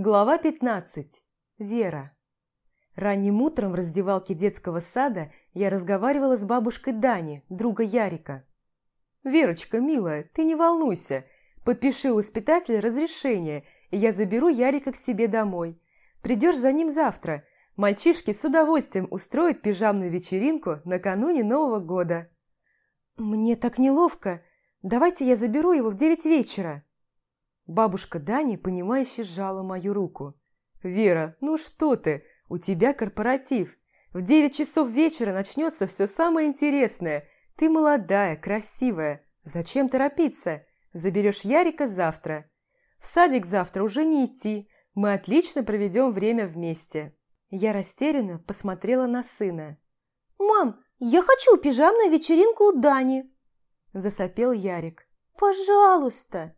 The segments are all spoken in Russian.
Глава 15. Вера. Ранним утром в раздевалке детского сада я разговаривала с бабушкой Дани, друга Ярика. «Верочка, милая, ты не волнуйся. Подпиши у воспитателя разрешение, и я заберу Ярика к себе домой. Придешь за ним завтра. Мальчишки с удовольствием устроят пижамную вечеринку накануне Нового года». «Мне так неловко. Давайте я заберу его в девять вечера». Бабушка Дани, понимающе сжала мою руку. «Вера, ну что ты? У тебя корпоратив. В девять часов вечера начнется все самое интересное. Ты молодая, красивая. Зачем торопиться? Заберешь Ярика завтра. В садик завтра уже не идти. Мы отлично проведем время вместе». Я растерянно посмотрела на сына. «Мам, я хочу пижамную вечеринку у Дани!» Засопел Ярик. «Пожалуйста!»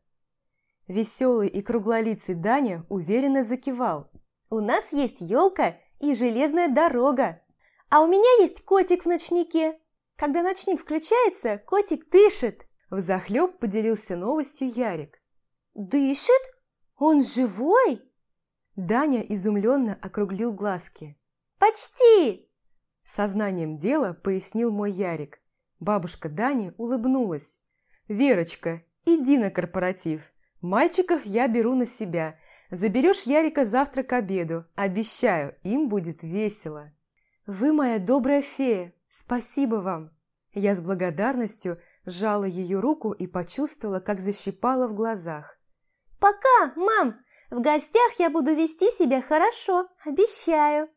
Веселый и круглолицый Даня уверенно закивал. «У нас есть елка и железная дорога. А у меня есть котик в ночнике. Когда ночник включается, котик дышит!» Взахлеб поделился новостью Ярик. «Дышит? Он живой?» Даня изумленно округлил глазки. «Почти!» Сознанием дела пояснил мой Ярик. Бабушка Дани улыбнулась. «Верочка, иди на корпоратив. Мальчиков я беру на себя. Заберешь Ярика завтра к обеду. Обещаю, им будет весело. Вы моя добрая фея. Спасибо вам. Я с благодарностью сжала ее руку и почувствовала, как защипала в глазах. «Пока, мам! В гостях я буду вести себя хорошо, обещаю!»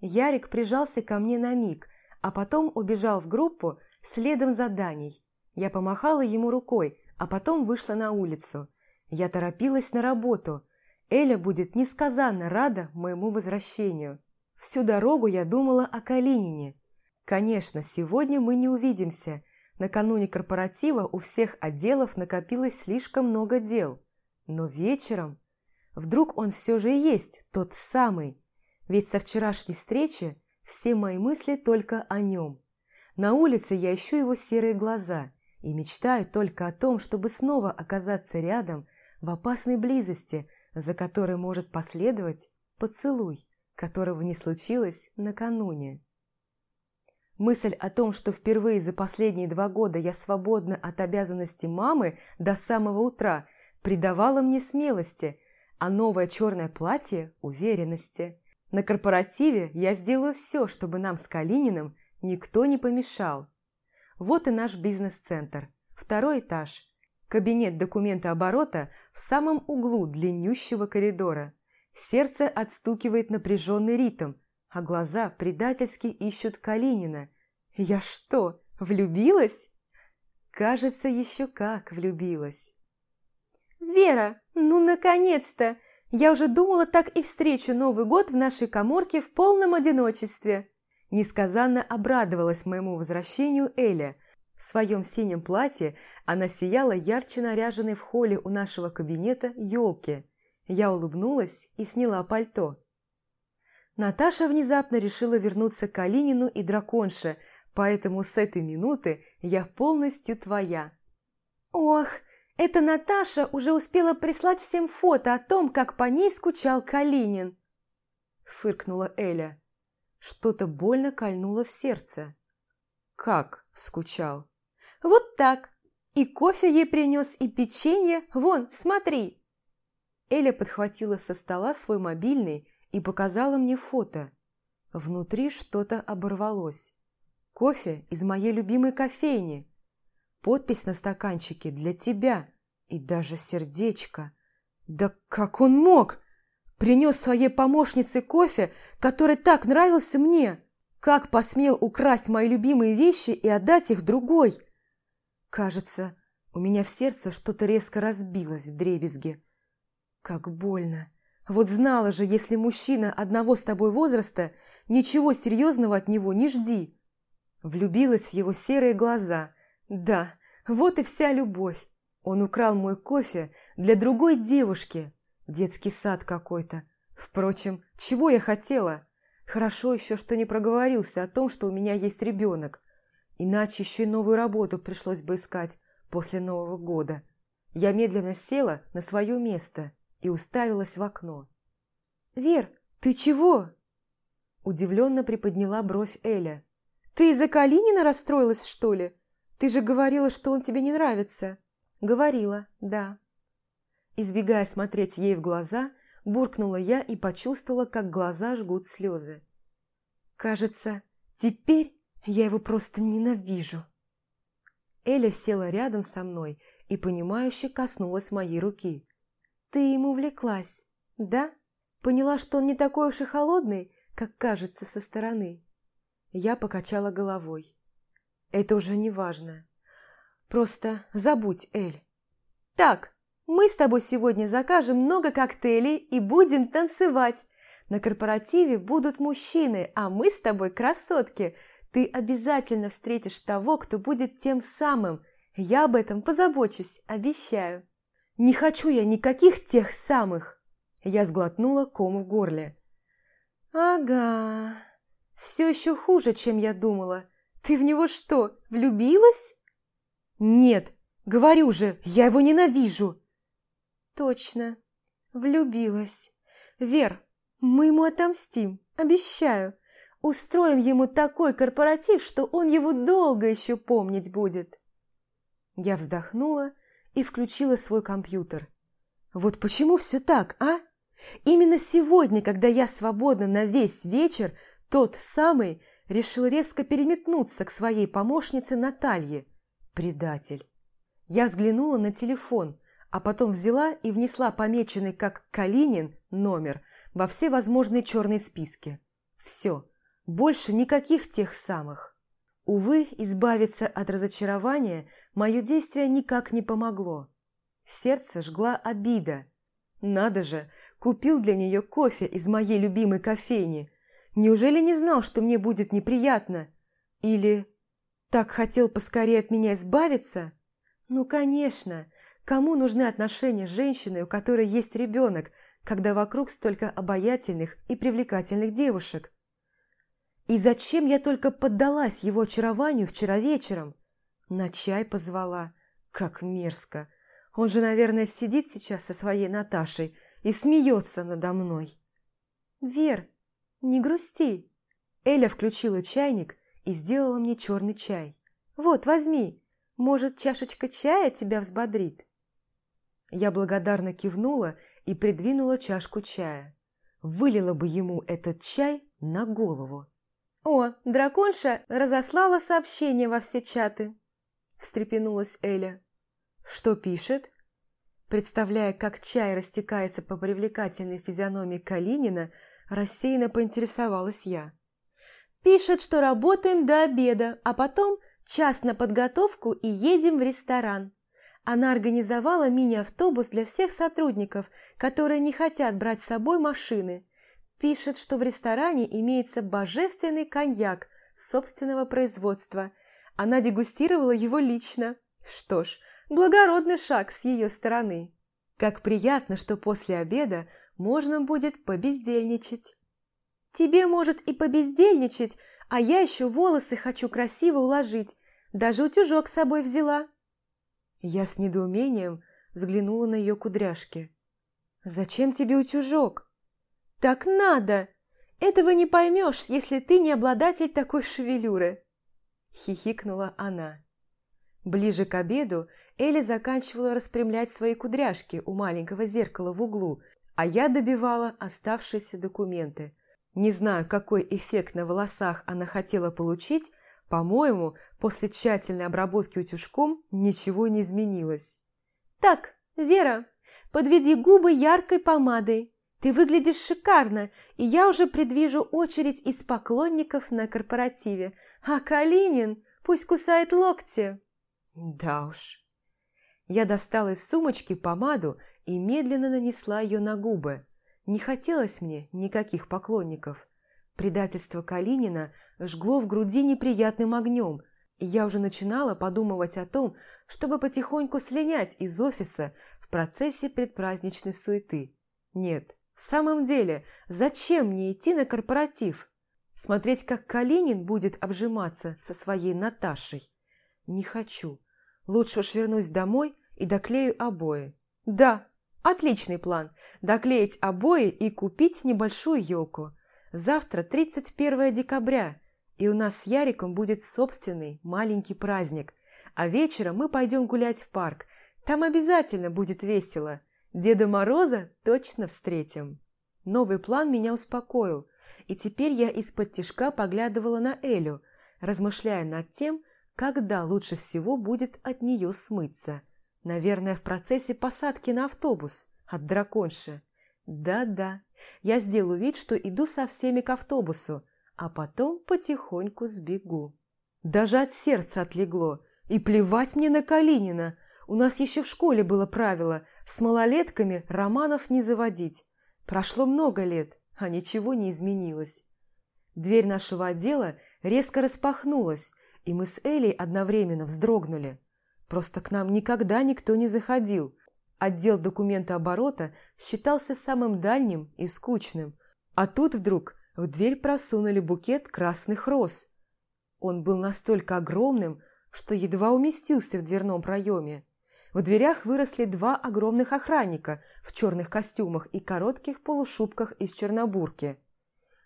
Ярик прижался ко мне на миг, а потом убежал в группу следом за Даней. Я помахала ему рукой, а потом вышла на улицу. Я торопилась на работу. Эля будет несказанно рада моему возвращению. Всю дорогу я думала о Калинине. Конечно, сегодня мы не увидимся. Накануне корпоратива у всех отделов накопилось слишком много дел. Но вечером... Вдруг он все же есть тот самый. Ведь со вчерашней встречи все мои мысли только о нем. На улице я ищу его серые глаза – и мечтаю только о том, чтобы снова оказаться рядом, в опасной близости, за которой может последовать поцелуй, которого не случилось накануне. Мысль о том, что впервые за последние два года я свободна от обязанностей мамы до самого утра, придавала мне смелости, а новое черное платье – уверенности. На корпоративе я сделаю все, чтобы нам с Калининым никто не помешал. Вот и наш бизнес-центр. Второй этаж. Кабинет документа оборота в самом углу длиннющего коридора. Сердце отстукивает напряженный ритм, а глаза предательски ищут Калинина. Я что, влюбилась? Кажется, еще как влюбилась. «Вера, ну наконец-то! Я уже думала, так и встречу Новый год в нашей коморке в полном одиночестве!» Несказанно обрадовалась моему возвращению Эля. В своем синем платье она сияла ярче наряженной в холле у нашего кабинета елки. Я улыбнулась и сняла пальто. Наташа внезапно решила вернуться к Алинину и Драконше, поэтому с этой минуты я полностью твоя. «Ох, эта Наташа уже успела прислать всем фото о том, как по ней скучал Калинин!» Фыркнула Эля. Что-то больно кольнуло в сердце. Как скучал? Вот так. И кофе ей принес, и печенье. Вон, смотри. Эля подхватила со стола свой мобильный и показала мне фото. Внутри что-то оборвалось. Кофе из моей любимой кофейни. Подпись на стаканчике для тебя. И даже сердечко. Да как он мог? Принес своей помощнице кофе, который так нравился мне. Как посмел украсть мои любимые вещи и отдать их другой? Кажется, у меня в сердце что-то резко разбилось в дребезге. Как больно. Вот знала же, если мужчина одного с тобой возраста, ничего серьезного от него не жди. Влюбилась в его серые глаза. Да, вот и вся любовь. Он украл мой кофе для другой девушки, Детский сад какой-то. Впрочем, чего я хотела? Хорошо еще, что не проговорился о том, что у меня есть ребенок. Иначе еще и новую работу пришлось бы искать после Нового года. Я медленно села на свое место. и уставилась в окно. «Вер, ты чего?» Удивленно приподняла бровь Эля. «Ты из-за Калинина расстроилась, что ли? Ты же говорила, что он тебе не нравится». «Говорила, да». Избегая смотреть ей в глаза, буркнула я и почувствовала, как глаза жгут слезы. «Кажется, теперь я его просто ненавижу». Эля села рядом со мной и, понимающе коснулась моей руки. «Ты ему увлеклась, да? Поняла, что он не такой уж и холодный, как кажется со стороны?» Я покачала головой. «Это уже не важно. Просто забудь, Эль. Так, мы с тобой сегодня закажем много коктейлей и будем танцевать. На корпоративе будут мужчины, а мы с тобой красотки. Ты обязательно встретишь того, кто будет тем самым. Я об этом позабочусь, обещаю. Не хочу я никаких тех самых. Я сглотнула ком в горле. Ага, все еще хуже, чем я думала. Ты в него что, влюбилась? «Нет, говорю же, я его ненавижу!» «Точно, влюбилась. Вер, мы ему отомстим, обещаю. Устроим ему такой корпоратив, что он его долго еще помнить будет». Я вздохнула и включила свой компьютер. «Вот почему все так, а? Именно сегодня, когда я свободна на весь вечер, тот самый решил резко переметнуться к своей помощнице Наталье – Предатель. Я взглянула на телефон, а потом взяла и внесла помеченный как Калинин номер во все возможные черные списки. Все, больше никаких тех самых. Увы, избавиться от разочарования мое действие никак не помогло. Сердце жгла обида. Надо же, купил для нее кофе из моей любимой кофейни. Неужели не знал, что мне будет неприятно? Или так хотел поскорее от меня избавиться? Ну, конечно. Кому нужны отношения с женщиной, у которой есть ребенок, когда вокруг столько обаятельных и привлекательных девушек? И зачем я только поддалась его очарованию вчера вечером? На чай позвала. Как мерзко. Он же, наверное, сидит сейчас со своей Наташей и смеется надо мной. «Вер, не грусти!» Эля включила чайник и сделала мне черный чай. «Вот, возьми. Может, чашечка чая тебя взбодрит?» Я благодарно кивнула и придвинула чашку чая. Вылила бы ему этот чай на голову. «О, драконша разослала сообщение во все чаты», – встрепенулась Эля. «Что пишет?» Представляя, как чай растекается по привлекательной физиономии Калинина, рассеянно поинтересовалась я. Пишет, что работаем до обеда, а потом час на подготовку и едем в ресторан. Она организовала мини-автобус для всех сотрудников, которые не хотят брать с собой машины. Пишет, что в ресторане имеется божественный коньяк собственного производства. Она дегустировала его лично. Что ж, благородный шаг с ее стороны. Как приятно, что после обеда можно будет побездельничать. Тебе, может, и побездельничать, а я еще волосы хочу красиво уложить. Даже утюжок с собой взяла». Я с недоумением взглянула на ее кудряшки. «Зачем тебе утюжок?» «Так надо! Этого не поймешь, если ты не обладатель такой шевелюры!» Хихикнула она. Ближе к обеду Элли заканчивала распрямлять свои кудряшки у маленького зеркала в углу, а я добивала оставшиеся документы. Не знаю, какой эффект на волосах она хотела получить, по-моему, после тщательной обработки утюжком ничего не изменилось. «Так, Вера, подведи губы яркой помадой. Ты выглядишь шикарно, и я уже предвижу очередь из поклонников на корпоративе. А Калинин пусть кусает локти». Да уж. Я достала из сумочки помаду и медленно нанесла ее на губы. Не хотелось мне никаких поклонников. Предательство Калинина жгло в груди неприятным огнем, и я уже начинала подумывать о том, чтобы потихоньку слинять из офиса в процессе предпраздничной суеты. Нет, в самом деле, зачем мне идти на корпоратив? Смотреть, как Калинин будет обжиматься со своей Наташей? Не хочу. Лучше уж вернусь домой и доклею обои. Да, Отличный план – доклеить обои и купить небольшую елку. Завтра 31 декабря, и у нас с Яриком будет собственный маленький праздник. А вечером мы пойдем гулять в парк. Там обязательно будет весело. Деда Мороза точно встретим. Новый план меня успокоил, и теперь я из-под тишка поглядывала на Элю, размышляя над тем, когда лучше всего будет от нее смыться. Наверное, в процессе посадки на автобус от драконши. Да-да, я сделаю вид, что иду со всеми к автобусу, а потом потихоньку сбегу. Даже от сердца отлегло. И плевать мне на Калинина. У нас еще в школе было правило с малолетками романов не заводить. Прошло много лет, а ничего не изменилось. Дверь нашего отдела резко распахнулась, и мы с Элей одновременно вздрогнули. Просто к нам никогда никто не заходил. Отдел документооборота считался самым дальним и скучным. А тут вдруг в дверь просунули букет красных роз. Он был настолько огромным, что едва уместился в дверном проеме. В дверях выросли два огромных охранника в черных костюмах и коротких полушубках из чернобурки.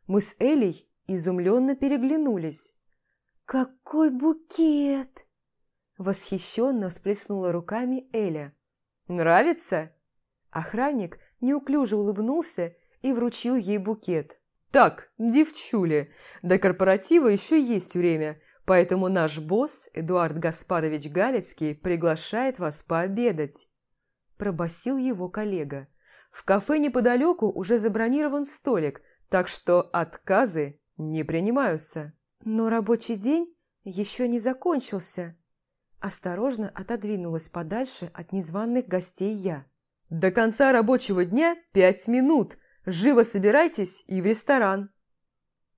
Мы с Элей изумленно переглянулись. «Какой букет!» Восхищенно всплеснула руками Эля. «Нравится?» Охранник неуклюже улыбнулся и вручил ей букет. «Так, девчули, до корпоратива еще есть время, поэтому наш босс, Эдуард Гаспарович Галицкий, приглашает вас пообедать», – пробасил его коллега. «В кафе неподалеку уже забронирован столик, так что отказы не принимаются». «Но рабочий день еще не закончился», Осторожно отодвинулась подальше от незваных гостей я. «До конца рабочего дня пять минут! Живо собирайтесь и в ресторан!»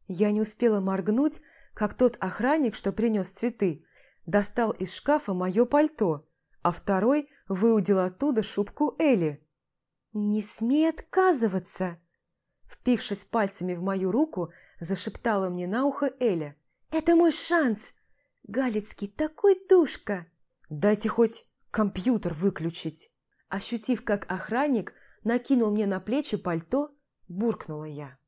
Я не успела моргнуть, как тот охранник, что принес цветы, достал из шкафа мое пальто, а второй выудил оттуда шубку Эли. «Не смей отказываться!» Впившись пальцами в мою руку, зашептала мне на ухо Эля. «Это мой шанс! Галицкий такой душка!» «Дайте хоть компьютер выключить!» Ощутив, как охранник накинул мне на плечи пальто, буркнула я.